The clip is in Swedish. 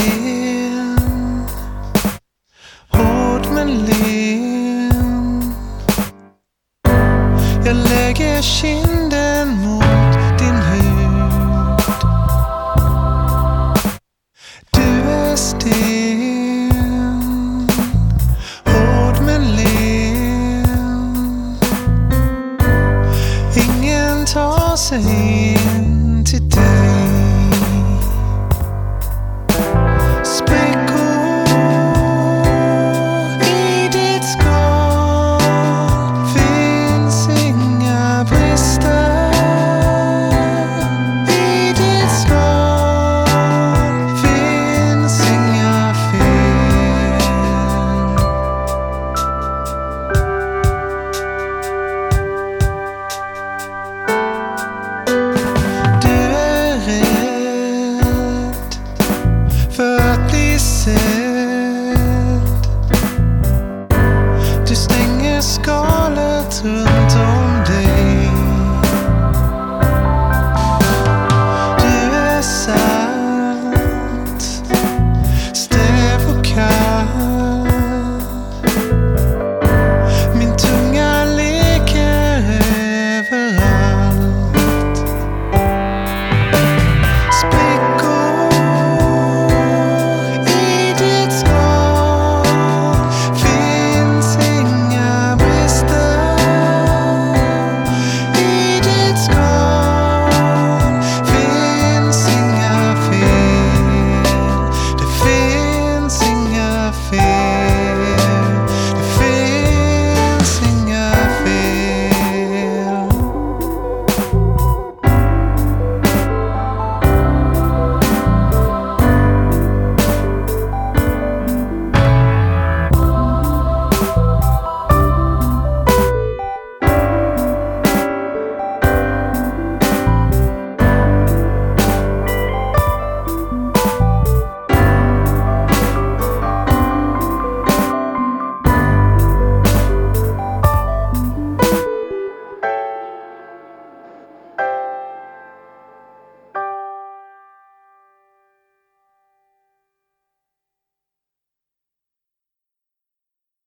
sten. Hård men len. Jag lägger kinden mot din hud. Du är sten. Hård men len. Ingen tar sig in till dig. answer